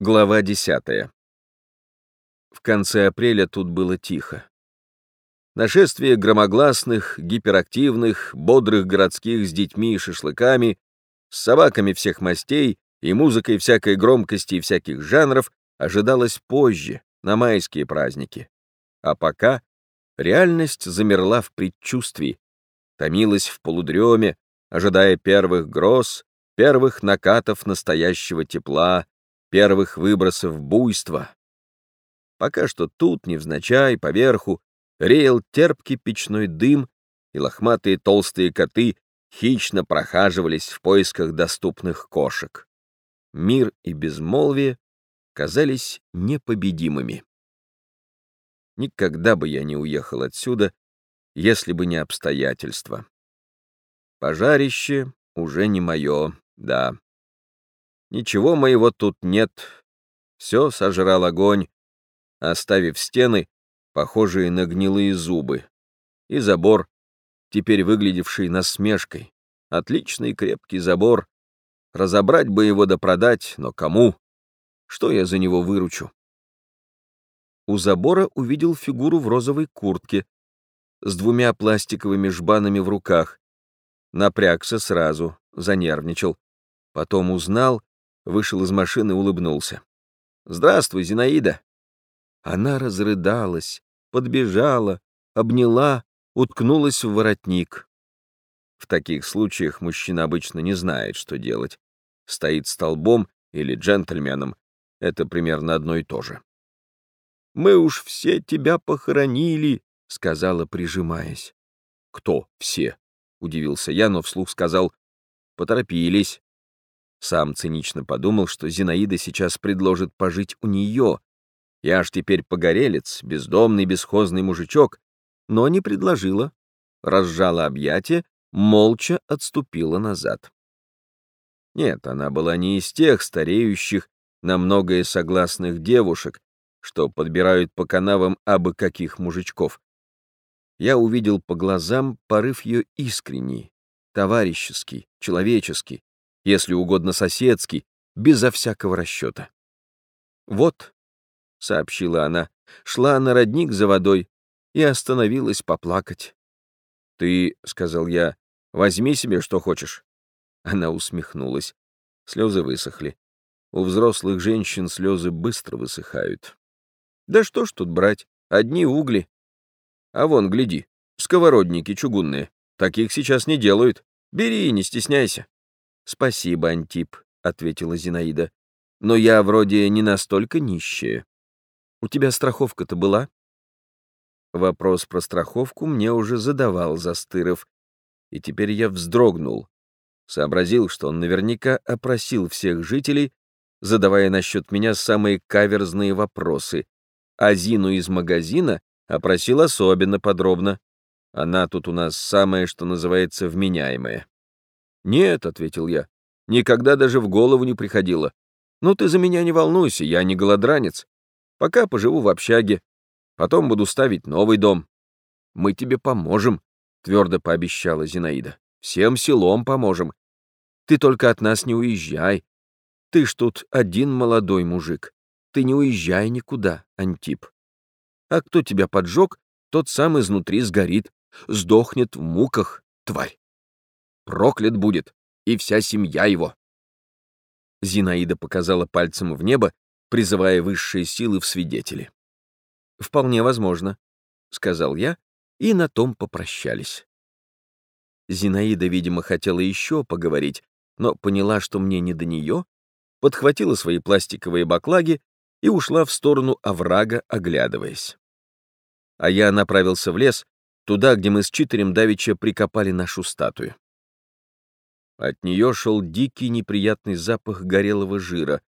Глава 10. В конце апреля тут было тихо. Нашествие громогласных, гиперактивных, бодрых городских с детьми и шашлыками, с собаками всех мастей и музыкой всякой громкости и всяких жанров ожидалось позже, на майские праздники. А пока реальность замерла в предчувствии, томилась в полудреме, ожидая первых гроз, первых накатов настоящего тепла, первых выбросов буйства. Пока что тут, невзначай, поверху, реял терпкий печной дым, и лохматые толстые коты хищно прохаживались в поисках доступных кошек. Мир и безмолвие казались непобедимыми. Никогда бы я не уехал отсюда, если бы не обстоятельства. Пожарище уже не мое, да. Ничего моего тут нет. Все сожрал огонь, оставив стены, похожие на гнилые зубы, и забор, теперь выглядевший насмешкой. Отличный крепкий забор. Разобрать бы его да продать, но кому? Что я за него выручу? У забора увидел фигуру в розовой куртке с двумя пластиковыми жбанами в руках. Напрягся сразу, занервничал. Потом узнал вышел из машины и улыбнулся. «Здравствуй, Зинаида!» Она разрыдалась, подбежала, обняла, уткнулась в воротник. В таких случаях мужчина обычно не знает, что делать. Стоит столбом или джентльменом. Это примерно одно и то же. «Мы уж все тебя похоронили», — сказала, прижимаясь. «Кто все?» — удивился я, но вслух сказал. «Поторопились. Сам цинично подумал, что Зинаида сейчас предложит пожить у нее. Я аж теперь погорелец, бездомный, бесхозный мужичок, но не предложила. Разжала объятия, молча отступила назад. Нет, она была не из тех стареющих, на многое согласных девушек, что подбирают по канавам абы каких мужичков. Я увидел по глазам порыв ее искренний, товарищеский, человеческий, если угодно соседский, безо всякого расчета. «Вот», — сообщила она, шла на родник за водой и остановилась поплакать. «Ты», — сказал я, — «возьми себе, что хочешь». Она усмехнулась. Слезы высохли. У взрослых женщин слезы быстро высыхают. Да что ж тут брать, одни угли. А вон, гляди, сковородники чугунные. Таких сейчас не делают. Бери, не стесняйся. «Спасибо, Антип», — ответила Зинаида. «Но я вроде не настолько нищая. У тебя страховка-то была?» Вопрос про страховку мне уже задавал Застыров, и теперь я вздрогнул. Сообразил, что он наверняка опросил всех жителей, задавая насчет меня самые каверзные вопросы, а Зину из магазина опросил особенно подробно. Она тут у нас самая, что называется, вменяемая. «Нет», — ответил я, — «никогда даже в голову не приходило. Ну ты за меня не волнуйся, я не голодранец. Пока поживу в общаге, потом буду ставить новый дом. Мы тебе поможем», — твердо пообещала Зинаида. «Всем селом поможем. Ты только от нас не уезжай. Ты ж тут один молодой мужик. Ты не уезжай никуда, Антип. А кто тебя поджег, тот сам изнутри сгорит, сдохнет в муках, тварь проклят будет, и вся семья его. Зинаида показала пальцем в небо, призывая высшие силы в свидетели. «Вполне возможно», — сказал я, и на том попрощались. Зинаида, видимо, хотела еще поговорить, но поняла, что мне не до нее, подхватила свои пластиковые баклаги и ушла в сторону оврага, оглядываясь. А я направился в лес, туда, где мы с Читерем давеча прикопали нашу статую. От нее шел дикий неприятный запах горелого жира,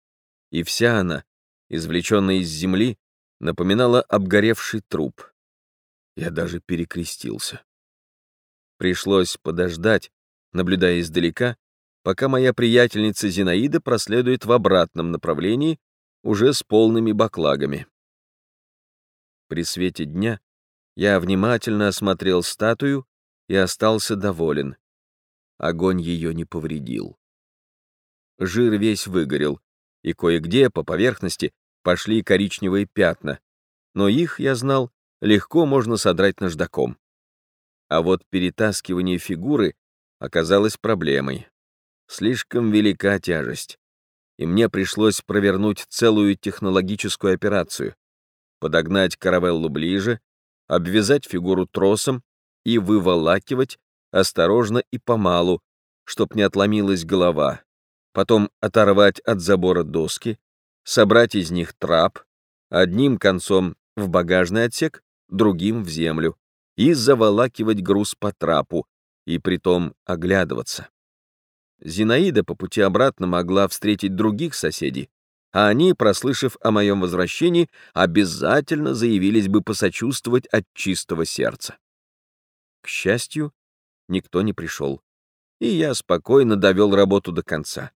и вся она, извлеченная из земли, напоминала обгоревший труп. Я даже перекрестился. Пришлось подождать, наблюдая издалека, пока моя приятельница Зинаида проследует в обратном направлении, уже с полными баклагами. При свете дня я внимательно осмотрел статую и остался доволен огонь ее не повредил. Жир весь выгорел, и кое-где по поверхности пошли коричневые пятна, но их, я знал, легко можно содрать наждаком. А вот перетаскивание фигуры оказалось проблемой. Слишком велика тяжесть. И мне пришлось провернуть целую технологическую операцию. Подогнать каравеллу ближе, обвязать фигуру тросом и выволакивать осторожно и помалу, чтоб не отломилась голова. Потом оторвать от забора доски, собрать из них трап, одним концом в багажный отсек, другим в землю, и заволакивать груз по трапу, и притом оглядываться. Зинаида по пути обратно могла встретить других соседей, а они, прослышав о моем возвращении, обязательно заявились бы посочувствовать от чистого сердца. К счастью, никто не пришел, и я спокойно довел работу до конца.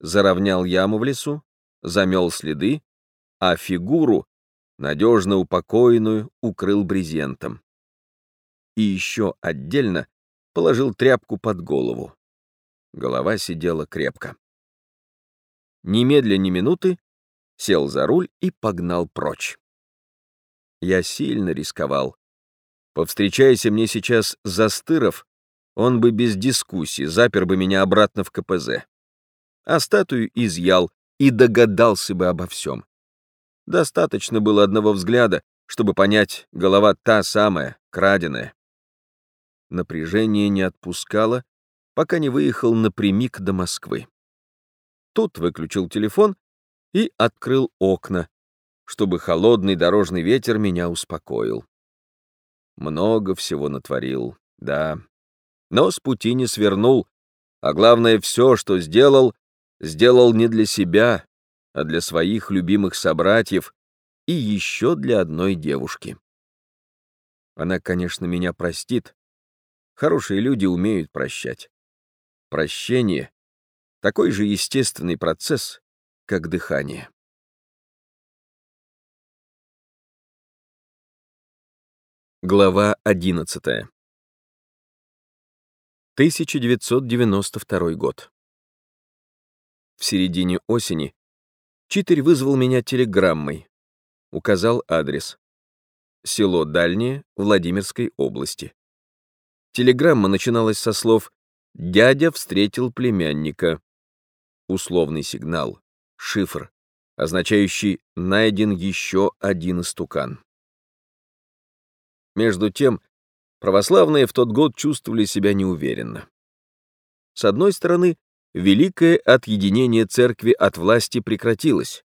Заровнял яму в лесу, замел следы, а фигуру, надежно упокоенную, укрыл брезентом. И еще отдельно положил тряпку под голову. Голова сидела крепко. Немедля ни минуты сел за руль и погнал прочь. Я сильно рисковал. Повстречайся мне сейчас Застыров, он бы без дискуссии запер бы меня обратно в КПЗ. А статую изъял и догадался бы обо всем. Достаточно было одного взгляда, чтобы понять, голова та самая, краденая. Напряжение не отпускало, пока не выехал напрямик до Москвы. Тут выключил телефон и открыл окна, чтобы холодный дорожный ветер меня успокоил. Много всего натворил, да. Но с пути не свернул, а главное, все, что сделал, сделал не для себя, а для своих любимых собратьев и еще для одной девушки. Она, конечно, меня простит, Хорошие люди умеют прощать. Прощение — такой же естественный процесс, как дыхание. Глава 11. 1992 год. В середине осени Читарь вызвал меня телеграммой, указал адрес. Село Дальнее, Владимирской области. Телеграмма начиналась со слов «Дядя встретил племянника». Условный сигнал, шифр, означающий «найден еще один истукан». Между тем, православные в тот год чувствовали себя неуверенно. С одной стороны, великое отъединение церкви от власти прекратилось.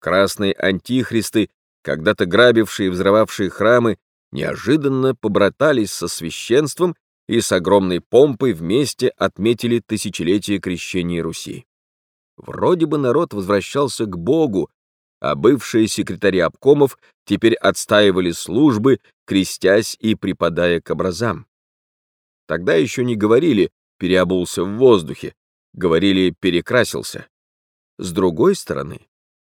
Красные антихристы, когда-то грабившие и взрывавшие храмы, неожиданно побратались со священством и с огромной помпой вместе отметили тысячелетие крещения Руси. Вроде бы народ возвращался к Богу, а бывшие секретари обкомов теперь отстаивали службы, крестясь и припадая к образам. Тогда еще не говорили «переобулся в воздухе», говорили «перекрасился». С другой стороны,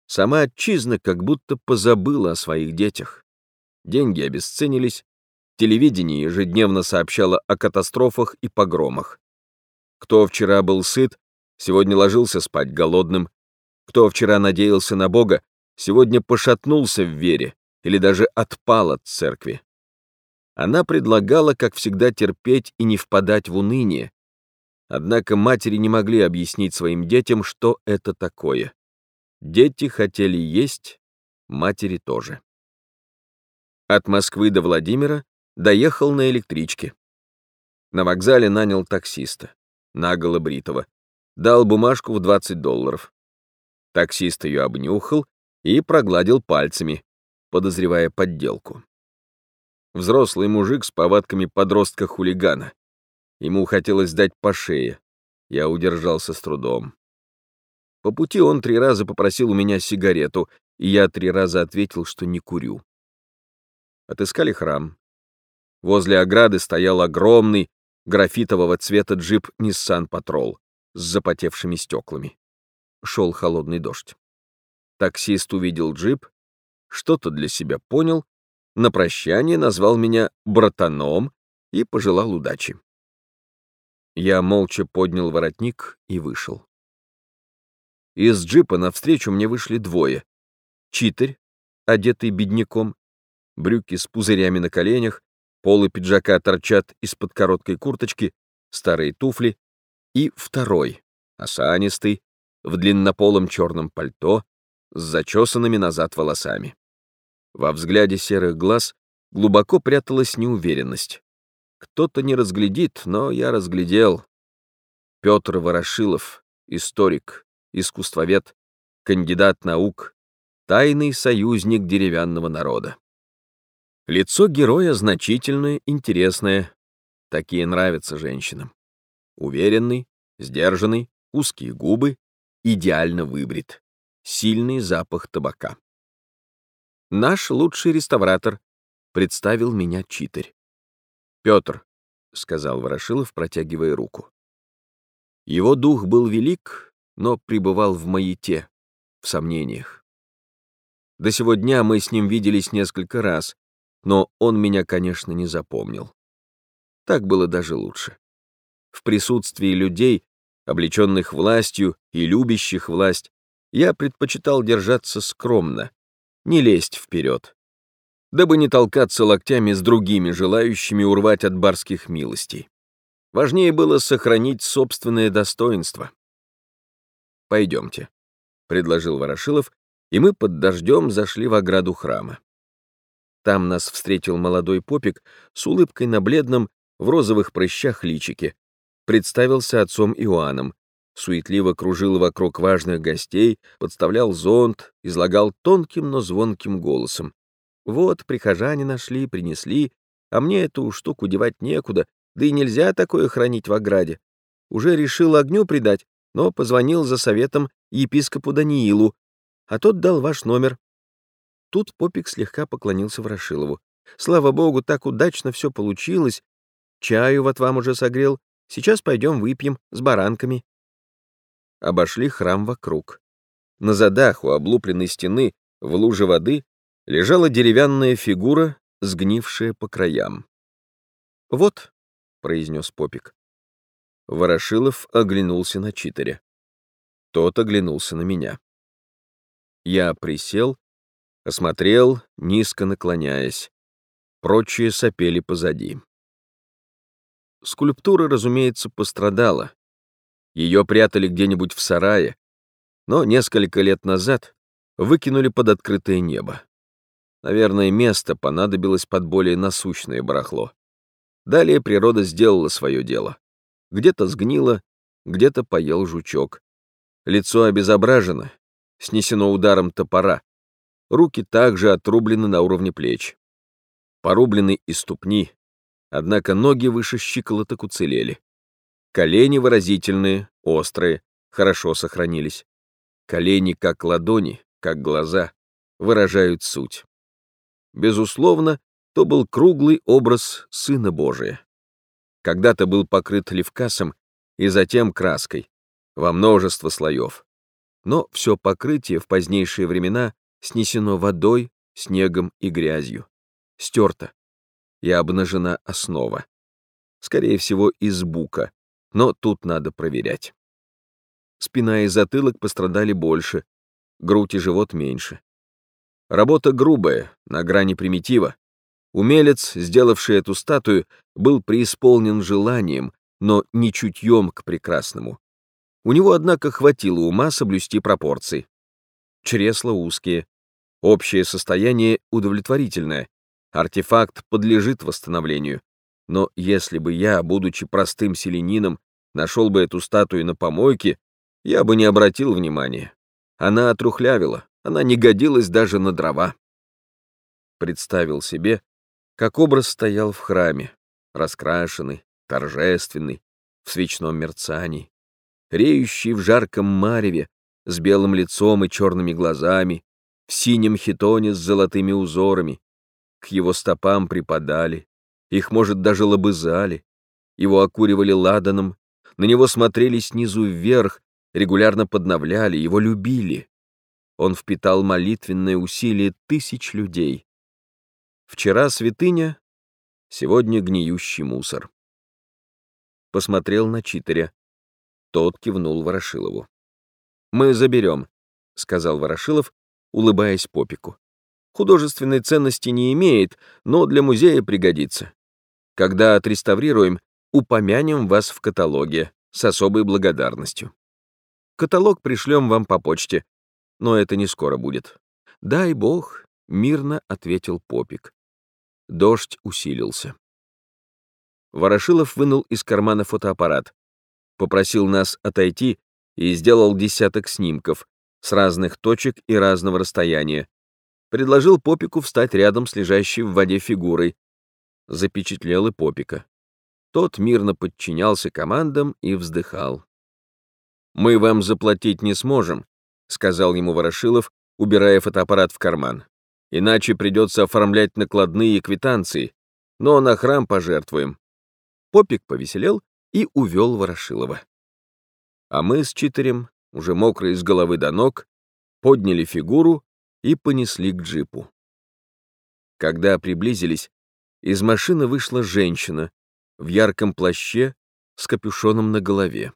сама отчизна как будто позабыла о своих детях деньги обесценились, телевидение ежедневно сообщало о катастрофах и погромах. Кто вчера был сыт, сегодня ложился спать голодным. Кто вчера надеялся на Бога, сегодня пошатнулся в вере или даже отпал от церкви. Она предлагала, как всегда, терпеть и не впадать в уныние. Однако матери не могли объяснить своим детям, что это такое. Дети хотели есть, матери тоже. От Москвы до Владимира доехал на электричке. На вокзале нанял таксиста, наголо бритого, дал бумажку в 20 долларов. Таксист ее обнюхал и прогладил пальцами, подозревая подделку. Взрослый мужик с повадками подростка-хулигана. Ему хотелось дать по шее. Я удержался с трудом. По пути он три раза попросил у меня сигарету, и я три раза ответил, что не курю отыскали храм. Возле ограды стоял огромный графитового цвета джип Nissan Patrol с запотевшими стеклами. Шел холодный дождь. Таксист увидел джип, что-то для себя понял, на прощание назвал меня братаном и пожелал удачи. Я молча поднял воротник и вышел. Из джипа навстречу мне вышли двое. Читарь, одетый бедняком, брюки с пузырями на коленях, полы пиджака торчат из-под короткой курточки, старые туфли, и второй, осанистый, в длиннополом черном пальто, с зачесанными назад волосами. Во взгляде серых глаз глубоко пряталась неуверенность. Кто-то не разглядит, но я разглядел. Петр Ворошилов, историк, искусствовед, кандидат наук, тайный союзник деревянного народа. Лицо героя значительное, интересное. Такие нравятся женщинам. Уверенный, сдержанный, узкие губы, идеально выбрит. Сильный запах табака. Наш лучший реставратор представил меня читарь. Петр, — сказал Ворошилов, протягивая руку. Его дух был велик, но пребывал в маяте, в сомнениях. До сего дня мы с ним виделись несколько раз, но он меня, конечно, не запомнил. Так было даже лучше. В присутствии людей, облеченных властью и любящих власть, я предпочитал держаться скромно, не лезть вперед, дабы не толкаться локтями с другими, желающими урвать от барских милостей. Важнее было сохранить собственное достоинство. «Пойдемте», — предложил Ворошилов, и мы под дождем зашли в ограду храма. Там нас встретил молодой попик с улыбкой на бледном, в розовых прыщах личике. Представился отцом Иоанном, суетливо кружил вокруг важных гостей, подставлял зонт, излагал тонким, но звонким голосом. Вот, прихожане нашли, принесли, а мне эту штуку девать некуда, да и нельзя такое хранить в ограде. Уже решил огню придать, но позвонил за советом епископу Даниилу, а тот дал ваш номер. Тут Попик слегка поклонился Ворошилову. Слава богу, так удачно все получилось. Чаю вот вам уже согрел. Сейчас пойдем выпьем с баранками. Обошли храм вокруг. На задах у облупленной стены в луже воды лежала деревянная фигура, сгнившая по краям. «Вот», — произнес Попик. Ворошилов оглянулся на читеря. Тот оглянулся на меня. Я присел Осмотрел, низко наклоняясь. Прочие сопели позади. Скульптура, разумеется, пострадала. Ее прятали где-нибудь в сарае, но несколько лет назад выкинули под открытое небо. Наверное, место понадобилось под более насущное барахло. Далее природа сделала свое дело. Где-то сгнило, где-то поел жучок. Лицо обезображено, снесено ударом топора, руки также отрублены на уровне плеч. Порублены и ступни, однако ноги выше щиколоток уцелели. Колени выразительные, острые, хорошо сохранились. Колени, как ладони, как глаза, выражают суть. Безусловно, то был круглый образ Сына Божия. Когда-то был покрыт левкасом и затем краской, во множество слоев. Но все покрытие в позднейшие времена снесено водой, снегом и грязью, стерто и обнажена основа. Скорее всего, из бука, но тут надо проверять. Спина и затылок пострадали больше, грудь и живот меньше. Работа грубая, на грани примитива. Умелец, сделавший эту статую, был преисполнен желанием, но не чутьем к прекрасному. У него, однако, хватило ума соблюсти пропорции. Чресла узкие, Общее состояние удовлетворительное, артефакт подлежит восстановлению. Но если бы я, будучи простым селенином, нашел бы эту статую на помойке, я бы не обратил внимания. Она отрухлявила, она не годилась даже на дрова. Представил себе, как образ стоял в храме, раскрашенный, торжественный, в свечном мерцании, реющий в жарком мареве, с белым лицом и черными глазами, в синем хитоне с золотыми узорами. К его стопам припадали, их, может, даже лобызали, его окуривали ладаном, на него смотрели снизу вверх, регулярно подновляли, его любили. Он впитал молитвенное усилие тысяч людей. Вчера святыня, сегодня гниющий мусор. Посмотрел на читаря. Тот кивнул Ворошилову. Мы заберем, сказал Ворошилов, улыбаясь Попику. Художественной ценности не имеет, но для музея пригодится. Когда отреставрируем, упомянем вас в каталоге с особой благодарностью. Каталог пришлем вам по почте, но это не скоро будет. Дай бог, мирно ответил Попик. Дождь усилился. Ворошилов вынул из кармана фотоаппарат, попросил нас отойти и сделал десяток снимков с разных точек и разного расстояния. Предложил Попику встать рядом с лежащей в воде фигурой. Запечатлел и Попика. Тот мирно подчинялся командам и вздыхал. «Мы вам заплатить не сможем», — сказал ему Ворошилов, убирая фотоаппарат в карман. «Иначе придется оформлять накладные и квитанции, но на храм пожертвуем». Попик повеселел и увел Ворошилова. А мы с Читерем, уже мокрые с головы до ног, подняли фигуру и понесли к джипу. Когда приблизились, из машины вышла женщина в ярком плаще с капюшоном на голове.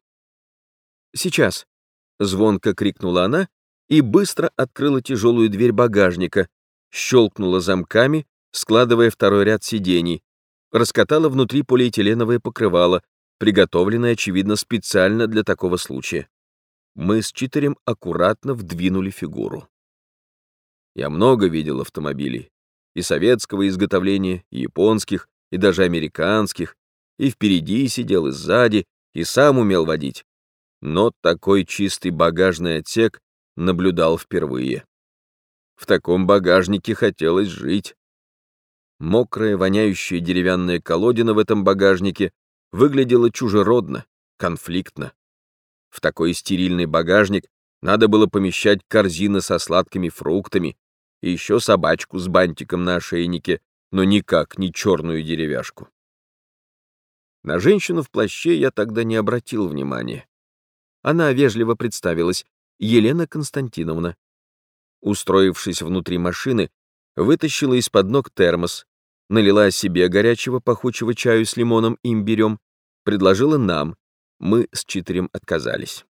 «Сейчас!» — звонко крикнула она и быстро открыла тяжелую дверь багажника, щелкнула замками, складывая второй ряд сидений, раскатала внутри полиэтиленовое покрывало, приготовленное, очевидно, специально для такого случая. Мы с Читерем аккуратно вдвинули фигуру. Я много видел автомобилей, и советского изготовления, и японских, и даже американских, и впереди сидел, и сзади, и сам умел водить. Но такой чистый багажный отсек наблюдал впервые. В таком багажнике хотелось жить. Мокрая, воняющая деревянная колодина в этом багажнике выглядела чужеродно, конфликтно. В такой стерильный багажник надо было помещать корзины со сладкими фруктами и еще собачку с бантиком на ошейнике, но никак не черную деревяшку. На женщину в плаще я тогда не обратил внимания. Она вежливо представилась, Елена Константиновна. Устроившись внутри машины, вытащила из-под ног термос, налила себе горячего пахучего чаю с лимоном и имбирем, предложила нам, мы с Читерем отказались.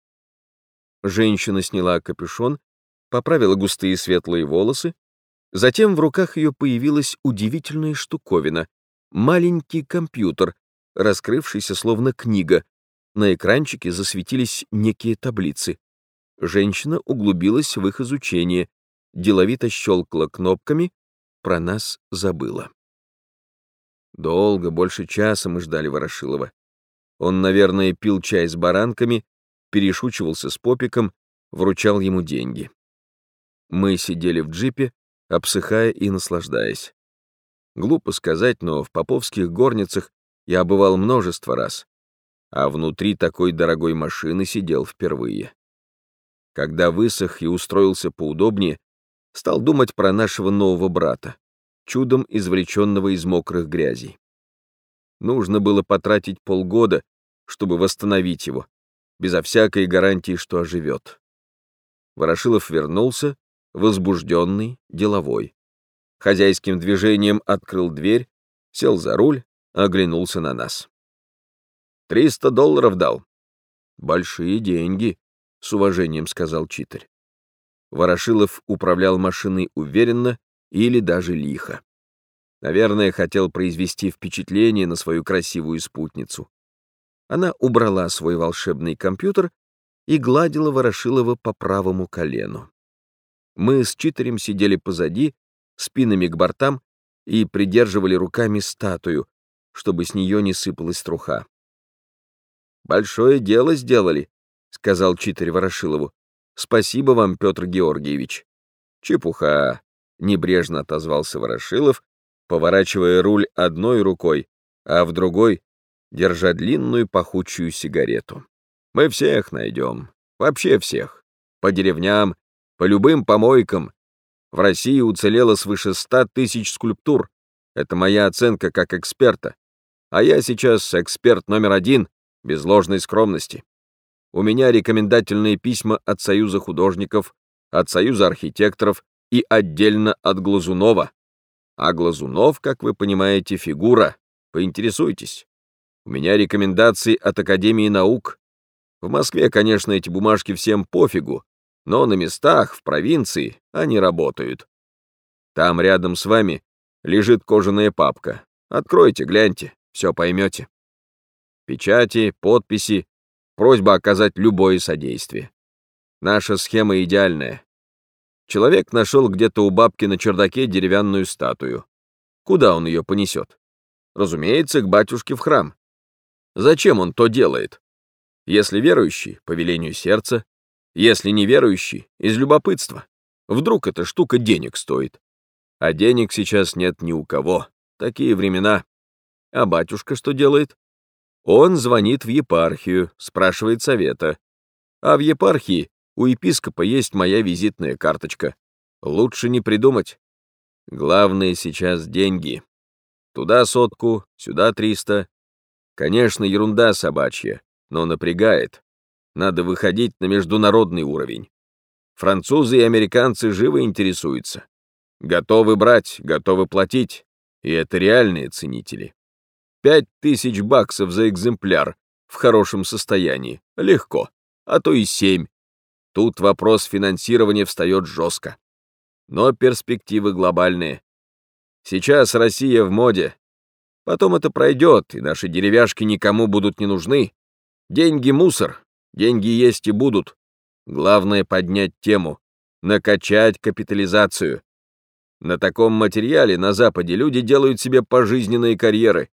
Женщина сняла капюшон, поправила густые светлые волосы, затем в руках ее появилась удивительная штуковина — маленький компьютер, раскрывшийся словно книга. На экранчике засветились некие таблицы. Женщина углубилась в их изучение, деловито щелкала кнопками, про нас забыла. Долго, больше часа мы ждали Ворошилова. Он, наверное, пил чай с баранками, перешучивался с попиком, вручал ему деньги. Мы сидели в джипе, обсыхая и наслаждаясь. Глупо сказать, но в поповских горницах я бывал множество раз, а внутри такой дорогой машины сидел впервые. Когда высох и устроился поудобнее, стал думать про нашего нового брата, чудом извлеченного из мокрых грязей. Нужно было потратить полгода, чтобы восстановить его, безо всякой гарантии, что оживет. Ворошилов вернулся, возбужденный, деловой. Хозяйским движением открыл дверь, сел за руль, оглянулся на нас. «Триста долларов дал». «Большие деньги», — с уважением сказал читарь. Ворошилов управлял машиной уверенно или даже лихо. Наверное, хотел произвести впечатление на свою красивую спутницу. Она убрала свой волшебный компьютер и гладила Ворошилова по правому колену. Мы с читарем сидели позади, спинами к бортам, и придерживали руками статую, чтобы с нее не сыпалась труха. «Большое дело сделали», — сказал читарь Ворошилову. «Спасибо вам, Петр Георгиевич». «Чепуха», — небрежно отозвался Ворошилов, поворачивая руль одной рукой, а в другой держа длинную пахучую сигарету. «Мы всех найдем, вообще всех, по деревням, по любым помойкам. В России уцелело свыше ста тысяч скульптур. Это моя оценка как эксперта. А я сейчас эксперт номер один, без ложной скромности. У меня рекомендательные письма от Союза художников, от Союза архитекторов и отдельно от Глазунова. А Глазунов, как вы понимаете, фигура. Поинтересуйтесь. У меня рекомендации от Академии наук. В Москве, конечно, эти бумажки всем пофигу, но на местах, в провинции, они работают. Там рядом с вами лежит кожаная папка. Откройте, гляньте, все поймете. Печати, подписи, просьба оказать любое содействие. Наша схема идеальная. Человек нашел где-то у бабки на чердаке деревянную статую. Куда он ее понесет? Разумеется, к батюшке в храм. Зачем он то делает? Если верующий, по велению сердца, если неверующий, из любопытства. Вдруг эта штука денег стоит. А денег сейчас нет ни у кого. Такие времена. А батюшка что делает? Он звонит в епархию, спрашивает совета. А в епархии у епископа есть моя визитная карточка. Лучше не придумать. Главное сейчас деньги. Туда сотку, сюда триста. Конечно, ерунда собачья, но напрягает. Надо выходить на международный уровень. Французы и американцы живо интересуются. Готовы брать, готовы платить. И это реальные ценители. Пять тысяч баксов за экземпляр в хорошем состоянии. Легко. А то и семь. Тут вопрос финансирования встает жестко. Но перспективы глобальные. Сейчас Россия в моде. Потом это пройдет, и наши деревяшки никому будут не нужны. Деньги — мусор, Деньги есть и будут. Главное поднять тему, накачать капитализацию. На таком материале на Западе люди делают себе пожизненные карьеры.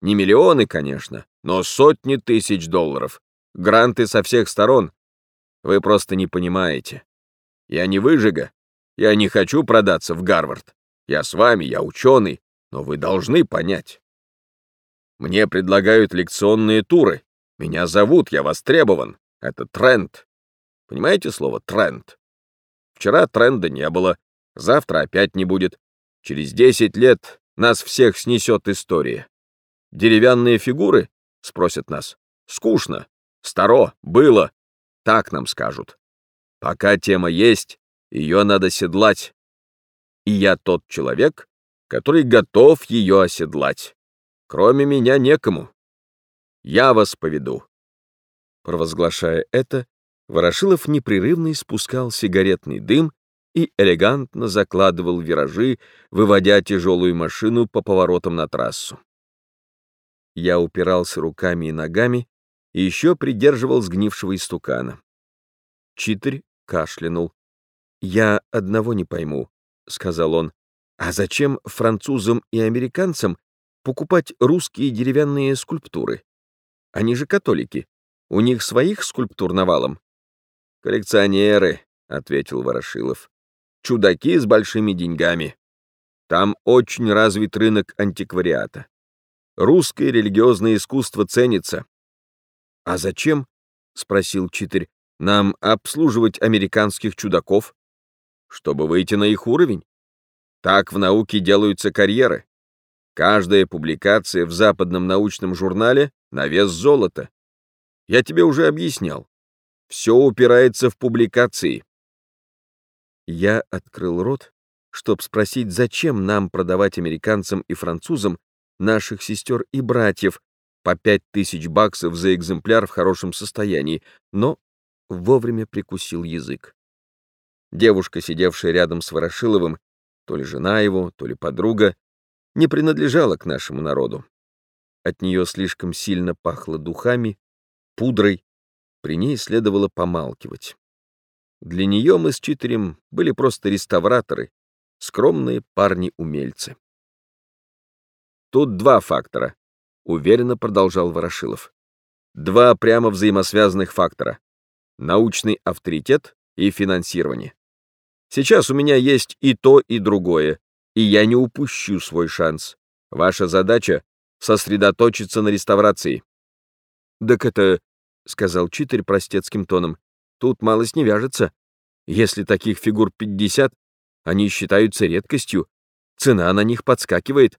Не миллионы, конечно, но сотни тысяч долларов. Гранты со всех сторон. Вы просто не понимаете. Я не выжига. Я не хочу продаться в Гарвард. Я с вами, я ученый, но вы должны понять. Мне предлагают лекционные туры, меня зовут, я востребован. Это тренд. Понимаете слово «тренд»? Вчера тренда не было, завтра опять не будет. Через десять лет нас всех снесет история. Деревянные фигуры? Спросят нас. Скучно. Старо. Было. Так нам скажут. Пока тема есть, ее надо седлать. И я тот человек, который готов ее оседлать. Кроме меня некому. Я вас поведу». Провозглашая это, Ворошилов непрерывно испускал сигаретный дым и элегантно закладывал виражи, выводя тяжелую машину по поворотам на трассу. Я упирался руками и ногами и еще придерживал сгнившего истукана. Читарь кашлянул. «Я одного не пойму», — сказал он. «А зачем французам и американцам покупать русские деревянные скульптуры? Они же католики. У них своих скульптур навалом. Коллекционеры, ответил Ворошилов. Чудаки с большими деньгами. Там очень развит рынок антиквариата. Русское религиозное искусство ценится. А зачем, спросил Читырь, нам обслуживать американских чудаков? Чтобы выйти на их уровень. Так в науке делаются карьеры. Каждая публикация в западном научном журнале на вес золота. Я тебе уже объяснял. Все упирается в публикации. Я открыл рот, чтобы спросить, зачем нам продавать американцам и французам наших сестер и братьев по пять тысяч баксов за экземпляр в хорошем состоянии, но вовремя прикусил язык. Девушка, сидевшая рядом с Ворошиловым, то ли жена его, то ли подруга, не принадлежала к нашему народу. От нее слишком сильно пахло духами, пудрой, при ней следовало помалкивать. Для нее мы с Читерем были просто реставраторы, скромные парни-умельцы. Тут два фактора, уверенно продолжал Ворошилов. Два прямо взаимосвязанных фактора. Научный авторитет и финансирование. Сейчас у меня есть и то, и другое, и я не упущу свой шанс. Ваша задача сосредоточиться на реставрации. «Так это...» — сказал читарь простецким тоном. «Тут малость не вяжется. Если таких фигур пятьдесят, они считаются редкостью, цена на них подскакивает.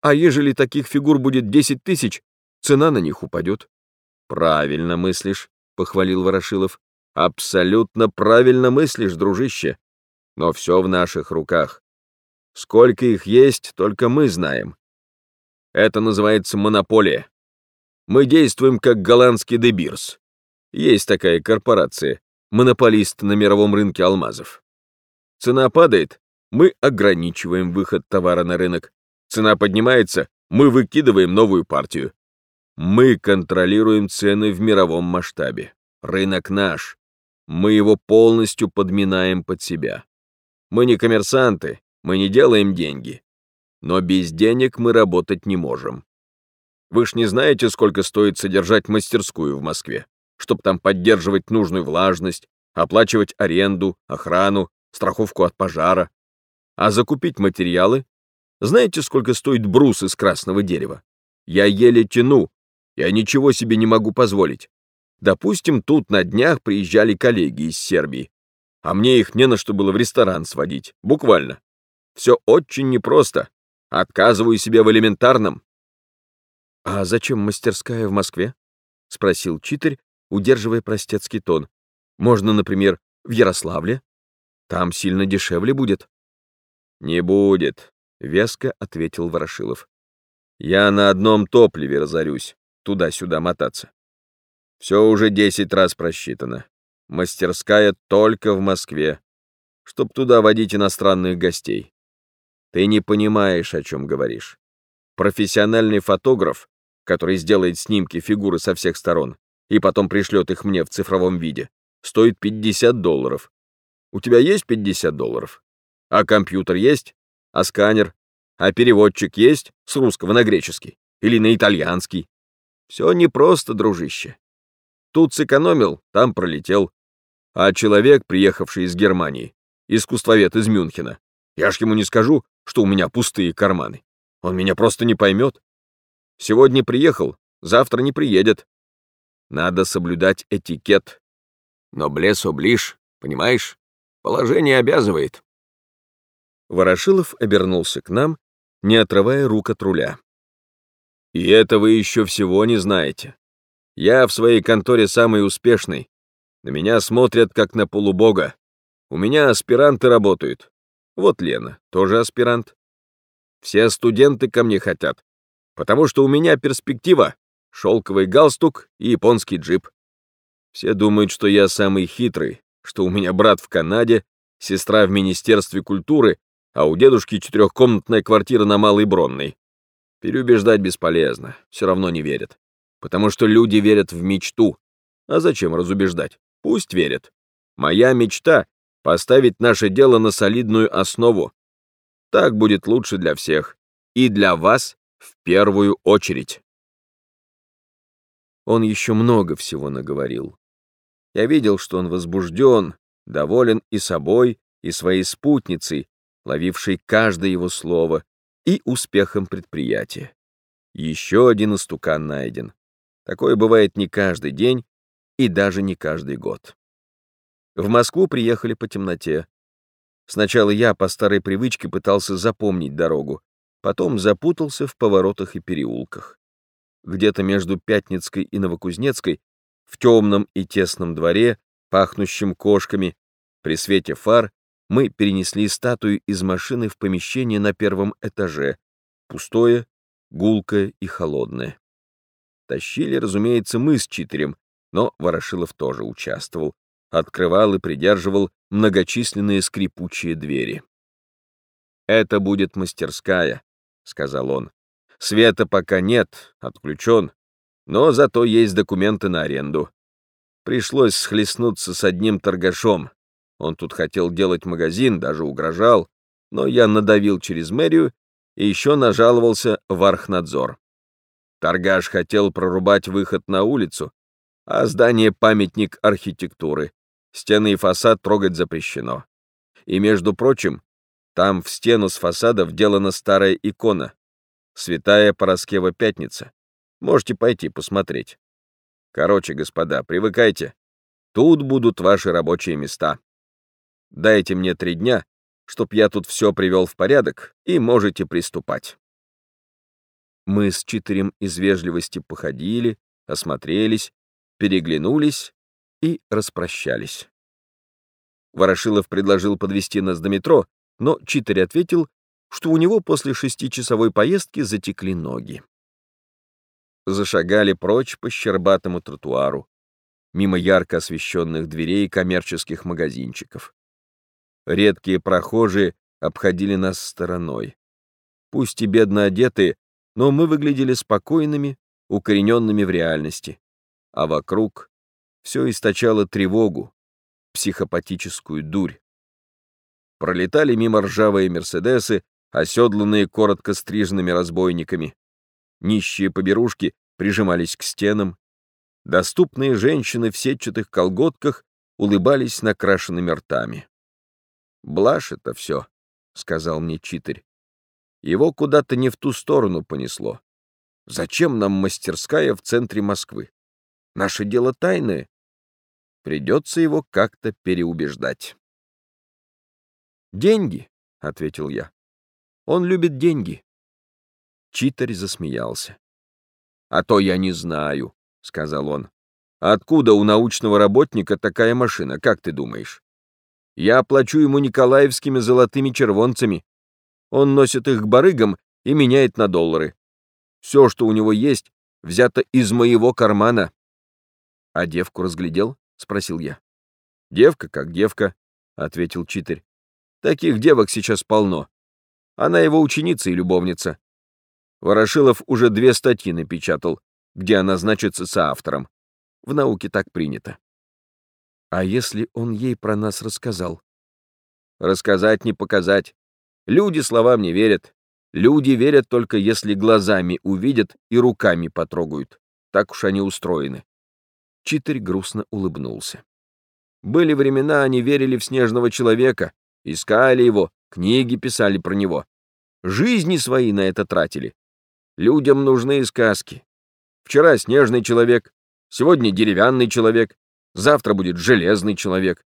А ежели таких фигур будет десять тысяч, цена на них упадет». «Правильно мыслишь», — похвалил Ворошилов. «Абсолютно правильно мыслишь, дружище. Но все в наших руках. Сколько их есть, только мы знаем. Это называется монополия. Мы действуем как голландский Дебирс. Есть такая корпорация. монополист на мировом рынке алмазов. Цена падает, мы ограничиваем выход товара на рынок. Цена поднимается, мы выкидываем новую партию. Мы контролируем цены в мировом масштабе. Рынок наш. Мы его полностью подминаем под себя. Мы не коммерсанты, мы не делаем деньги. Но без денег мы работать не можем. Вы ж не знаете, сколько стоит содержать мастерскую в Москве, чтобы там поддерживать нужную влажность, оплачивать аренду, охрану, страховку от пожара. А закупить материалы? Знаете, сколько стоит брус из красного дерева? Я еле тяну, я ничего себе не могу позволить. Допустим, тут на днях приезжали коллеги из Сербии, а мне их не на что было в ресторан сводить, буквально. Все очень непросто. Отказываю себе в элементарном. «А зачем мастерская в Москве?» — спросил читарь, удерживая простецкий тон. «Можно, например, в Ярославле? Там сильно дешевле будет». «Не будет», — веско ответил Ворошилов. «Я на одном топливе разорюсь, туда-сюда мотаться. Все уже десять раз просчитано. Мастерская только в Москве, чтоб туда водить иностранных гостей. Ты не понимаешь, о чем говоришь. Профессиональный фотограф, который сделает снимки фигуры со всех сторон и потом пришлет их мне в цифровом виде, стоит 50 долларов. У тебя есть 50 долларов? А компьютер есть? А сканер? А переводчик есть с русского на греческий? Или на итальянский? Все непросто, дружище. Тут сэкономил, там пролетел. А человек, приехавший из Германии, искусствовед из Мюнхена, я ж ему не скажу, что у меня пустые карманы. Он меня просто не поймет. Сегодня приехал, завтра не приедет. Надо соблюдать этикет. Но блес оближ, понимаешь? Положение обязывает. Ворошилов обернулся к нам, не отрывая рук от руля. И это вы еще всего не знаете. Я в своей конторе самый успешный. На меня смотрят как на полубога. У меня аспиранты работают. Вот Лена, тоже аспирант. Все студенты ко мне хотят, потому что у меня перспектива — шелковый галстук и японский джип. Все думают, что я самый хитрый, что у меня брат в Канаде, сестра в Министерстве культуры, а у дедушки четырехкомнатная квартира на Малой Бронной. Переубеждать бесполезно, все равно не верят. Потому что люди верят в мечту. А зачем разубеждать? Пусть верят. Моя мечта — поставить наше дело на солидную основу. Так будет лучше для всех. И для вас в первую очередь. Он еще много всего наговорил. Я видел, что он возбужден, доволен и собой, и своей спутницей, ловившей каждое его слово, и успехом предприятия. Еще один истукан найден. Такое бывает не каждый день и даже не каждый год. В Москву приехали по темноте. Сначала я по старой привычке пытался запомнить дорогу, потом запутался в поворотах и переулках. Где-то между Пятницкой и Новокузнецкой, в темном и тесном дворе, пахнущем кошками, при свете фар, мы перенесли статую из машины в помещение на первом этаже, пустое, гулкое и холодное. Тащили, разумеется, мы с Читерем, но Ворошилов тоже участвовал, открывал и придерживал многочисленные скрипучие двери. «Это будет мастерская», — сказал он. «Света пока нет, отключен, но зато есть документы на аренду. Пришлось схлестнуться с одним торгашом, он тут хотел делать магазин, даже угрожал, но я надавил через мэрию и еще нажаловался в Архнадзор. Торгаш хотел прорубать выход на улицу, а здание — памятник архитектуры. Стены и фасад трогать запрещено. И, между прочим, там в стену с фасада вделана старая икона. Святая Пороскева Пятница. Можете пойти посмотреть. Короче, господа, привыкайте. Тут будут ваши рабочие места. Дайте мне три дня, чтоб я тут все привел в порядок, и можете приступать. Мы с Читерем из вежливости походили, осмотрелись, переглянулись и распрощались. Ворошилов предложил подвести нас до метро, но Читер ответил, что у него после шестичасовой поездки затекли ноги. Зашагали прочь по щербатому тротуару. мимо ярко освещенных дверей коммерческих магазинчиков. Редкие прохожие обходили нас стороной. Пусть и бедно одетые, но мы выглядели спокойными, укорененными в реальности, а вокруг все источало тревогу, психопатическую дурь. Пролетали мимо ржавые «Мерседесы», оседланные коротко стриженными разбойниками. Нищие поберушки прижимались к стенам. Доступные женщины в сетчатых колготках улыбались накрашенными ртами. «Блажь это все», — сказал мне читарь. Его куда-то не в ту сторону понесло. Зачем нам мастерская в центре Москвы? Наше дело тайное. Придется его как-то переубеждать. «Деньги», — ответил я. «Он любит деньги». Читарь засмеялся. «А то я не знаю», — сказал он. «Откуда у научного работника такая машина, как ты думаешь? Я оплачу ему николаевскими золотыми червонцами. Он носит их к барыгам и меняет на доллары. Все, что у него есть, взято из моего кармана». «А девку разглядел?» — спросил я. «Девка как девка», — ответил читарь. Таких девок сейчас полно. Она его ученица и любовница. Ворошилов уже две статьи напечатал, где она значится соавтором. В науке так принято. А если он ей про нас рассказал? Рассказать не показать. Люди словам не верят. Люди верят только если глазами увидят и руками потрогают. Так уж они устроены. Читарь грустно улыбнулся. Были времена, они верили в снежного человека, Искали его, книги писали про него. Жизни свои на это тратили. Людям нужны сказки. Вчера снежный человек, сегодня деревянный человек, завтра будет железный человек.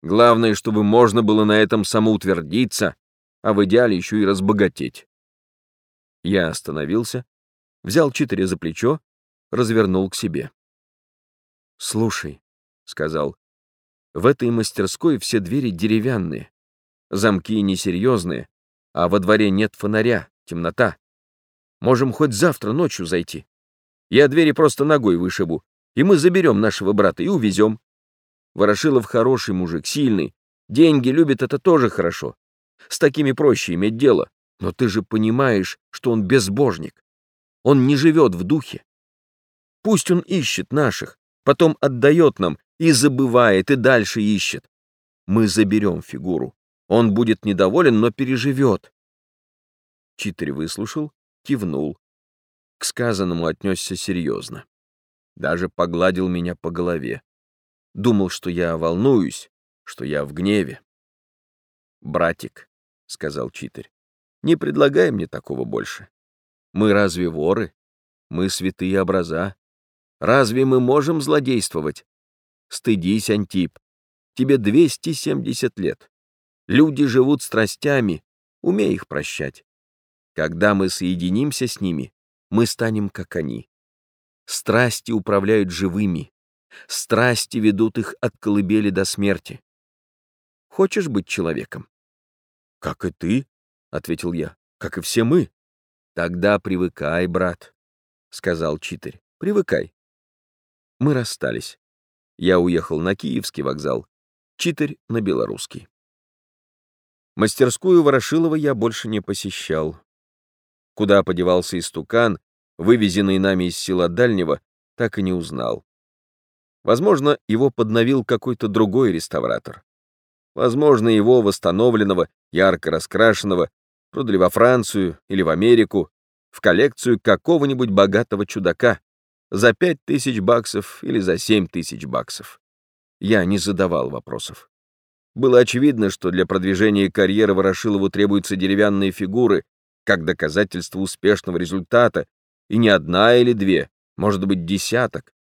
Главное, чтобы можно было на этом самоутвердиться, а в идеале еще и разбогатеть. Я остановился, взял Читаря за плечо, развернул к себе. «Слушай», — сказал, — «в этой мастерской все двери деревянные. Замки несерьезные, а во дворе нет фонаря, темнота. Можем хоть завтра ночью зайти. Я двери просто ногой вышибу, и мы заберем нашего брата и увезем. Ворошилов хороший мужик, сильный. Деньги любит, это тоже хорошо. С такими проще иметь дело. Но ты же понимаешь, что он безбожник. Он не живет в духе. Пусть он ищет наших, потом отдает нам и забывает, и дальше ищет. Мы заберем фигуру. Он будет недоволен, но переживет. Читарь выслушал, кивнул. К сказанному отнесся серьезно. Даже погладил меня по голове. Думал, что я волнуюсь, что я в гневе. «Братик», — сказал Читарь, — «не предлагай мне такого больше. Мы разве воры? Мы святые образа. Разве мы можем злодействовать? Стыдись, Антип. Тебе 270 лет. Люди живут страстями, умей их прощать. Когда мы соединимся с ними, мы станем как они. Страсти управляют живыми. Страсти ведут их от колыбели до смерти. Хочешь быть человеком? — Как и ты, — ответил я, — как и все мы. — Тогда привыкай, брат, — сказал читарь. — Привыкай. Мы расстались. Я уехал на Киевский вокзал, читарь — на Белорусский. Мастерскую Ворошилова я больше не посещал. Куда подевался истукан, вывезенный нами из села Дальнего, так и не узнал. Возможно, его подновил какой-то другой реставратор. Возможно, его восстановленного, ярко раскрашенного, продали во Францию или в Америку, в коллекцию какого-нибудь богатого чудака за пять тысяч баксов или за семь тысяч баксов. Я не задавал вопросов. Было очевидно, что для продвижения карьеры Ворошилову требуются деревянные фигуры, как доказательство успешного результата, и не одна или две, может быть, десяток.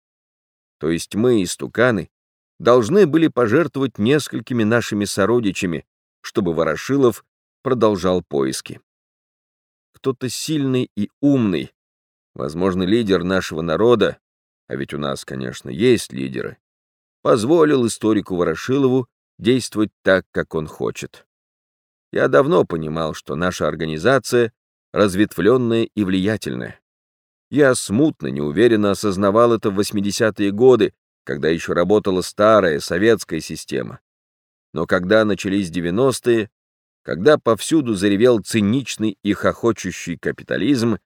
То есть мы, истуканы, должны были пожертвовать несколькими нашими сородичами, чтобы Ворошилов продолжал поиски. Кто-то сильный и умный, возможно, лидер нашего народа, а ведь у нас, конечно, есть лидеры, позволил историку Ворошилову действовать так, как он хочет. Я давно понимал, что наша организация разветвленная и влиятельная. Я смутно, неуверенно осознавал это в 80-е годы, когда еще работала старая советская система. Но когда начались 90-е, когда повсюду заревел циничный и хохочущий капитализм,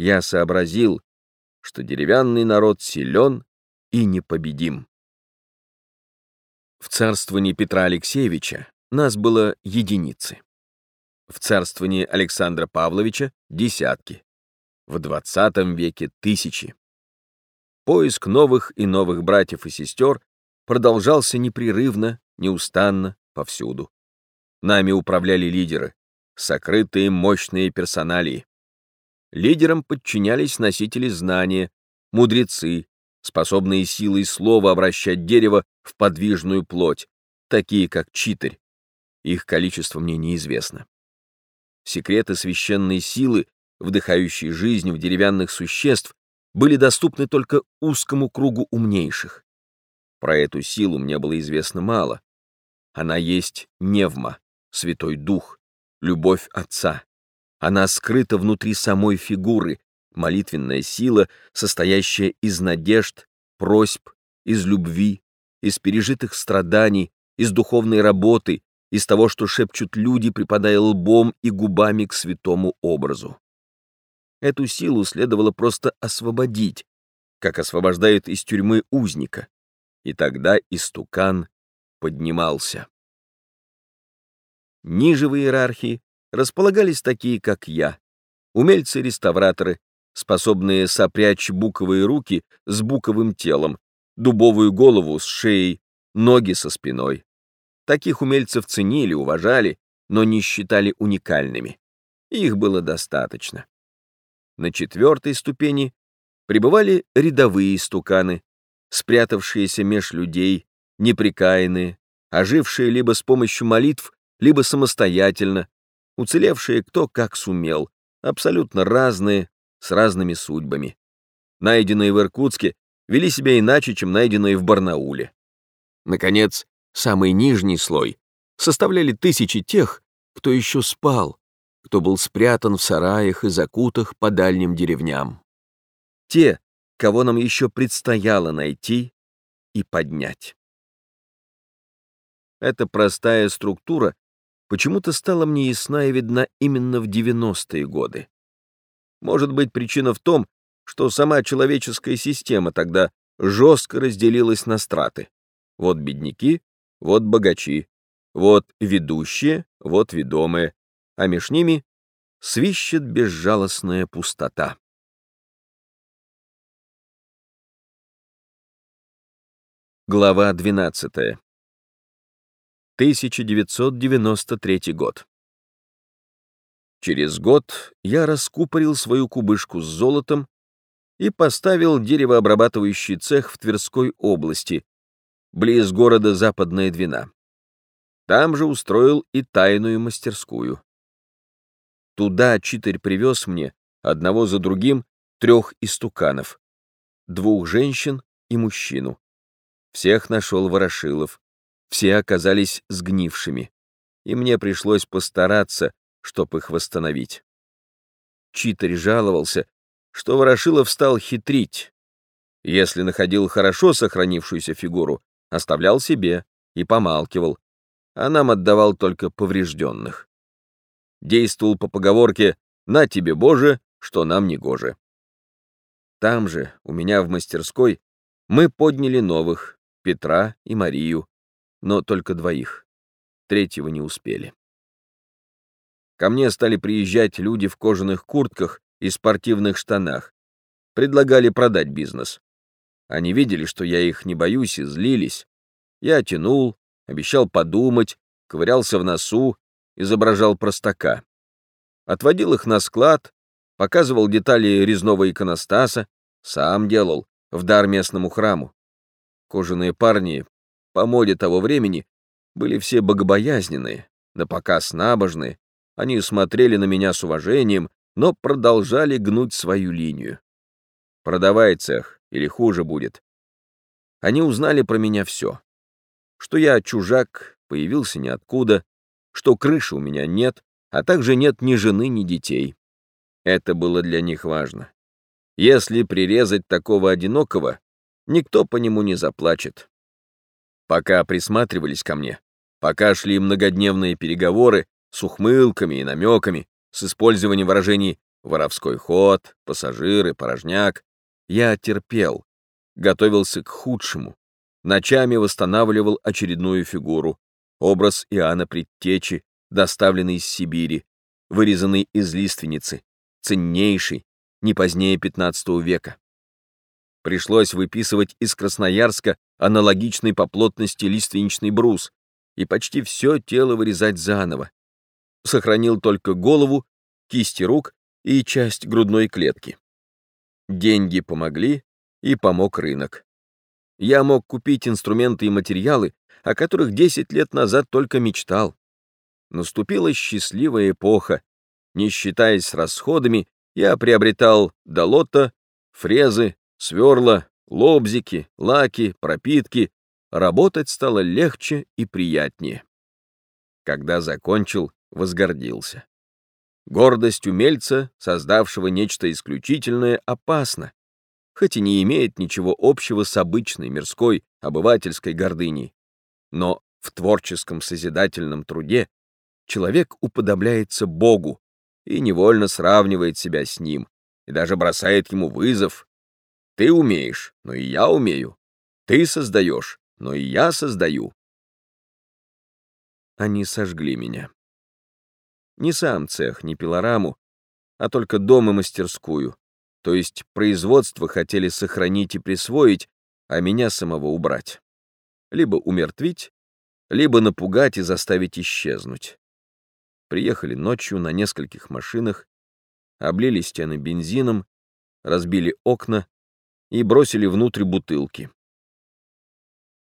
я сообразил, что деревянный народ силен и непобедим. В царствовании Петра Алексеевича нас было единицы. В царствовании Александра Павловича — десятки. В XX веке — тысячи. Поиск новых и новых братьев и сестер продолжался непрерывно, неустанно, повсюду. Нами управляли лидеры, сокрытые мощные персоналии. Лидерам подчинялись носители знания, мудрецы, способные силой слова обращать дерево в подвижную плоть, такие как читарь. Их количество мне неизвестно. Секреты священной силы, вдыхающей жизнь в деревянных существ, были доступны только узкому кругу умнейших. Про эту силу мне было известно мало. Она есть невма, Святой Дух, любовь Отца. Она скрыта внутри самой фигуры, молитвенная сила, состоящая из надежд, просьб, из любви, из пережитых страданий, из духовной работы, из того, что шепчут люди, припадая лбом и губами к святому образу. Эту силу следовало просто освободить, как освобождают из тюрьмы узника, и тогда истукан поднимался. Ниже в иерархии располагались такие, как я, умельцы-реставраторы, способные сопрячь буковые руки с буковым телом, дубовую голову с шеей, ноги со спиной. Таких умельцев ценили, уважали, но не считали уникальными. Их было достаточно. На четвертой ступени пребывали рядовые стуканы, спрятавшиеся меж людей, неприкаянные, ожившие либо с помощью молитв, либо самостоятельно, уцелевшие кто как сумел, абсолютно разные, с разными судьбами. Найденные в Иркутске вели себя иначе, чем найденные в Барнауле. Наконец, самый нижний слой составляли тысячи тех, кто еще спал, кто был спрятан в сараях и закутах по дальним деревням. Те, кого нам еще предстояло найти и поднять. Эта простая структура почему-то стала мне ясна и видна именно в 90-е годы. Может быть, причина в том, что сама человеческая система тогда жестко разделилась на страты. Вот бедняки, вот богачи, вот ведущие, вот ведомые, а меж ними свищет безжалостная пустота. Глава 12. 1993 год. Через год я раскупорил свою кубышку с золотом и поставил деревообрабатывающий цех в Тверской области, близ города Западная Двина. Там же устроил и тайную мастерскую. Туда читарь привез мне, одного за другим, трех истуканов, двух женщин и мужчину. Всех нашел Ворошилов, все оказались сгнившими, и мне пришлось постараться, чтоб их восстановить. Читарь жаловался, что Ворошилов стал хитрить. Если находил хорошо сохранившуюся фигуру, оставлял себе и помалкивал, а нам отдавал только поврежденных. Действовал по поговорке «на тебе, Боже, что нам не гоже». Там же, у меня в мастерской, мы подняли новых, Петра и Марию, но только двоих. Третьего не успели. Ко мне стали приезжать люди в кожаных куртках и спортивных штанах. Предлагали продать бизнес. Они видели, что я их не боюсь, и злились. Я тянул, обещал подумать, ковырялся в носу, изображал простака. Отводил их на склад, показывал детали резного иконостаса, сам делал, в дар местному храму. Кожаные парни по моде того времени, были все богобоязненные, напоказ набожные, они смотрели на меня с уважением, но продолжали гнуть свою линию. Продавай цех, или хуже будет. Они узнали про меня все. Что я чужак, появился ниоткуда, что крыши у меня нет, а также нет ни жены, ни детей. Это было для них важно. Если прирезать такого одинокого, никто по нему не заплачет. Пока присматривались ко мне, пока шли многодневные переговоры с ухмылками и намеками, с использованием выражений «воровской ход», «пассажиры», «порожняк», я терпел, готовился к худшему, ночами восстанавливал очередную фигуру, образ Иоанна Предтечи, доставленный из Сибири, вырезанный из лиственницы, ценнейший, не позднее XV века. Пришлось выписывать из Красноярска аналогичный по плотности лиственничный брус и почти все тело вырезать заново. Сохранил только голову, кисти рук и часть грудной клетки. Деньги помогли, и помог рынок. Я мог купить инструменты и материалы, о которых 10 лет назад только мечтал. Наступила счастливая эпоха. Не считаясь с расходами, я приобретал долота, фрезы, сверла, лобзики, лаки, пропитки. Работать стало легче и приятнее. Когда закончил, возгордился. Гордость умельца, создавшего нечто исключительное, опасна, хоть и не имеет ничего общего с обычной мирской обывательской гордыней. Но в творческом созидательном труде человек уподобляется Богу и невольно сравнивает себя с Ним, и даже бросает Ему вызов. Ты умеешь, но и я умею. Ты создаешь, но и я создаю. Они сожгли меня. Не сам цех, не пилораму, а только дом и мастерскую. То есть производство хотели сохранить и присвоить, а меня самого убрать. Либо умертвить, либо напугать и заставить исчезнуть. Приехали ночью на нескольких машинах, облили стены бензином, разбили окна и бросили внутрь бутылки.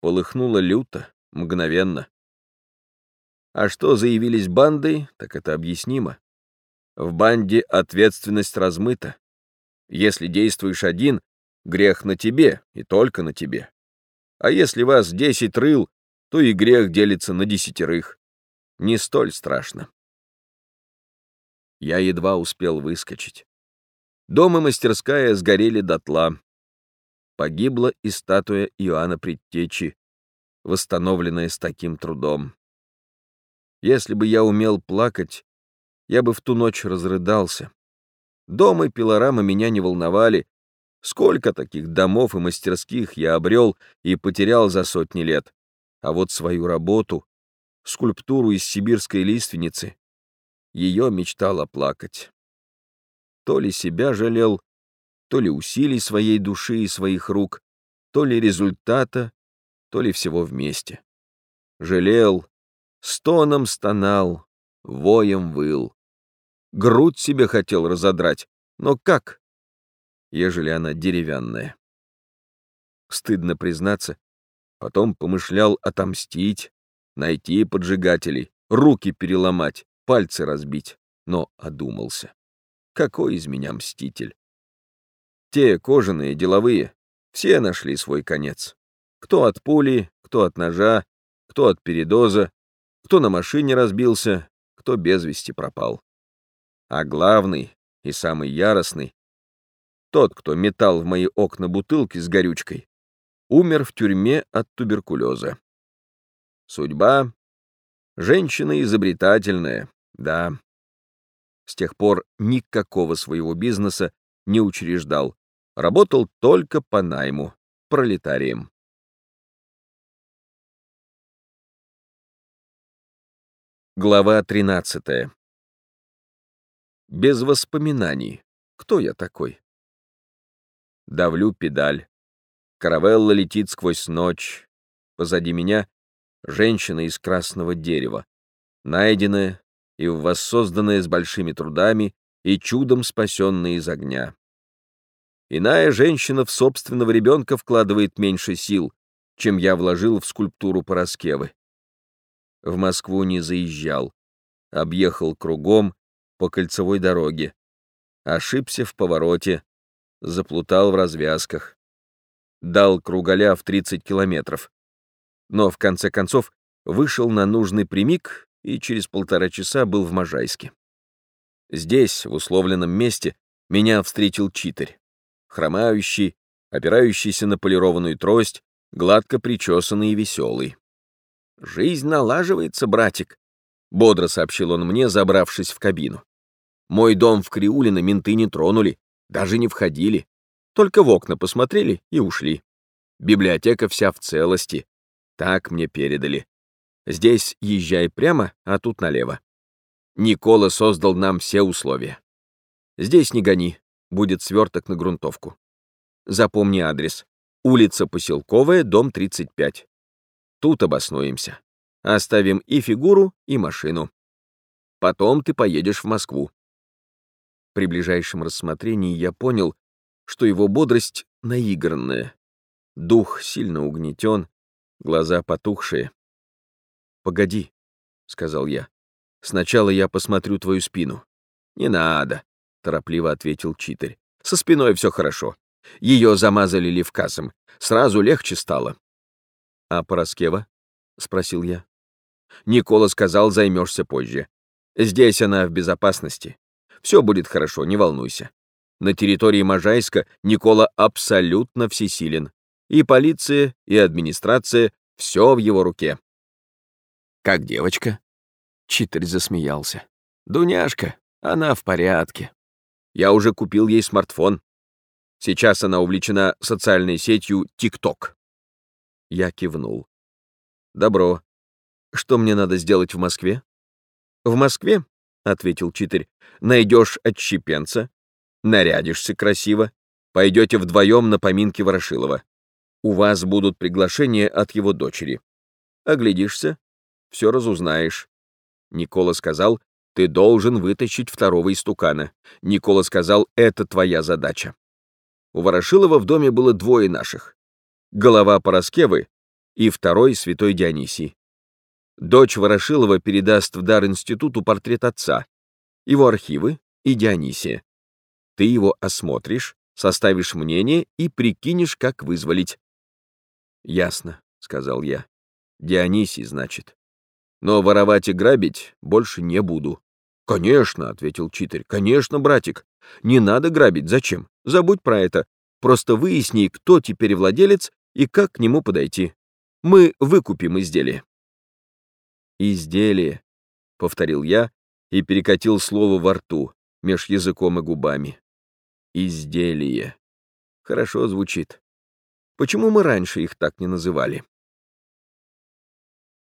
Полыхнуло люто, мгновенно. А что заявились бандой, так это объяснимо. В банде ответственность размыта. Если действуешь один, грех на тебе и только на тебе. А если вас десять рыл, то и грех делится на десятерых. Не столь страшно. Я едва успел выскочить. Дом и мастерская сгорели дотла. Погибла и статуя Иоанна Предтечи, восстановленная с таким трудом. Если бы я умел плакать, я бы в ту ночь разрыдался. Дом и пилорама меня не волновали. Сколько таких домов и мастерских я обрел и потерял за сотни лет. А вот свою работу, скульптуру из сибирской лиственницы, ее мечтал оплакать. То ли себя жалел, то ли усилий своей души и своих рук, то ли результата, то ли всего вместе. Жалел, стоном стонал, воем выл. Грудь себе хотел разодрать, но как, ежели она деревянная? Стыдно признаться, потом помышлял отомстить, найти поджигателей, руки переломать, пальцы разбить, но одумался. Какой из меня мститель? Те кожаные, деловые, все нашли свой конец. Кто от пули, кто от ножа, кто от передоза, кто на машине разбился, кто без вести пропал. А главный и самый яростный, тот, кто метал в мои окна бутылки с горючкой, умер в тюрьме от туберкулеза. Судьба — женщина изобретательная, да. С тех пор никакого своего бизнеса не учреждал. Работал только по найму, пролетарием. Глава 13. Без воспоминаний. Кто я такой? Давлю педаль. Каравелла летит сквозь ночь. Позади меня женщина из красного дерева, найденная и воссозданная с большими трудами и чудом спасенная из огня. Иная женщина в собственного ребенка вкладывает меньше сил, чем я вложил в скульптуру Пороскевы. В Москву не заезжал, объехал кругом по кольцевой дороге, ошибся в повороте, заплутал в развязках, дал круголя в 30 километров, но в конце концов вышел на нужный прямик и через полтора часа был в Можайске. Здесь, в условленном месте, меня встретил читарь, хромающий, опирающийся на полированную трость, гладко причесанный и веселый. «Жизнь налаживается, братик», — бодро сообщил он мне, забравшись в кабину. «Мой дом в Криулино менты не тронули, даже не входили, только в окна посмотрели и ушли. Библиотека вся в целости. Так мне передали. Здесь езжай прямо, а тут налево. Никола создал нам все условия. Здесь не гони, будет сверток на грунтовку. Запомни адрес. Улица Поселковая, дом 35. Тут обоснуемся. Оставим и фигуру, и машину. Потом ты поедешь в Москву. При ближайшем рассмотрении я понял, что его бодрость наигранная. Дух сильно угнетен, глаза потухшие. «Погоди», — сказал я. «Сначала я посмотрю твою спину». «Не надо», — торопливо ответил читарь. «Со спиной все хорошо. Ее замазали левкасом. Сразу легче стало». «А Пороскева?» — спросил я. Никола сказал, займешься позже. Здесь она в безопасности. Все будет хорошо, не волнуйся. На территории Можайска Никола абсолютно всесилен. И полиция, и администрация — все в его руке. «Как девочка?» Читарь засмеялся. «Дуняшка, она в порядке. Я уже купил ей смартфон. Сейчас она увлечена социальной сетью ТикТок». Я кивнул. «Добро. Что мне надо сделать в Москве?» «В Москве?» — ответил Читарь. «Найдешь отщепенца, нарядишься красиво, пойдете вдвоем на поминки Ворошилова. У вас будут приглашения от его дочери. Оглядишься, все разузнаешь. Никола сказал, ты должен вытащить второго истукана. Никола сказал, это твоя задача. У Ворошилова в доме было двое наших. Голова Пороскевы и второй святой Дионисий. Дочь Ворошилова передаст в дар институту портрет отца, его архивы и Дионисия. Ты его осмотришь, составишь мнение и прикинешь, как вызволить. «Ясно», — сказал я. «Дионисий, значит. Но воровать и грабить больше не буду». «Конечно», — ответил читарь, — «конечно, братик. Не надо грабить, зачем? Забудь про это. Просто выясни, кто теперь владелец и как к нему подойти. Мы выкупим изделие». «Изделие», — повторил я и перекатил слово во рту, меж языком и губами. «Изделие». Хорошо звучит. Почему мы раньше их так не называли?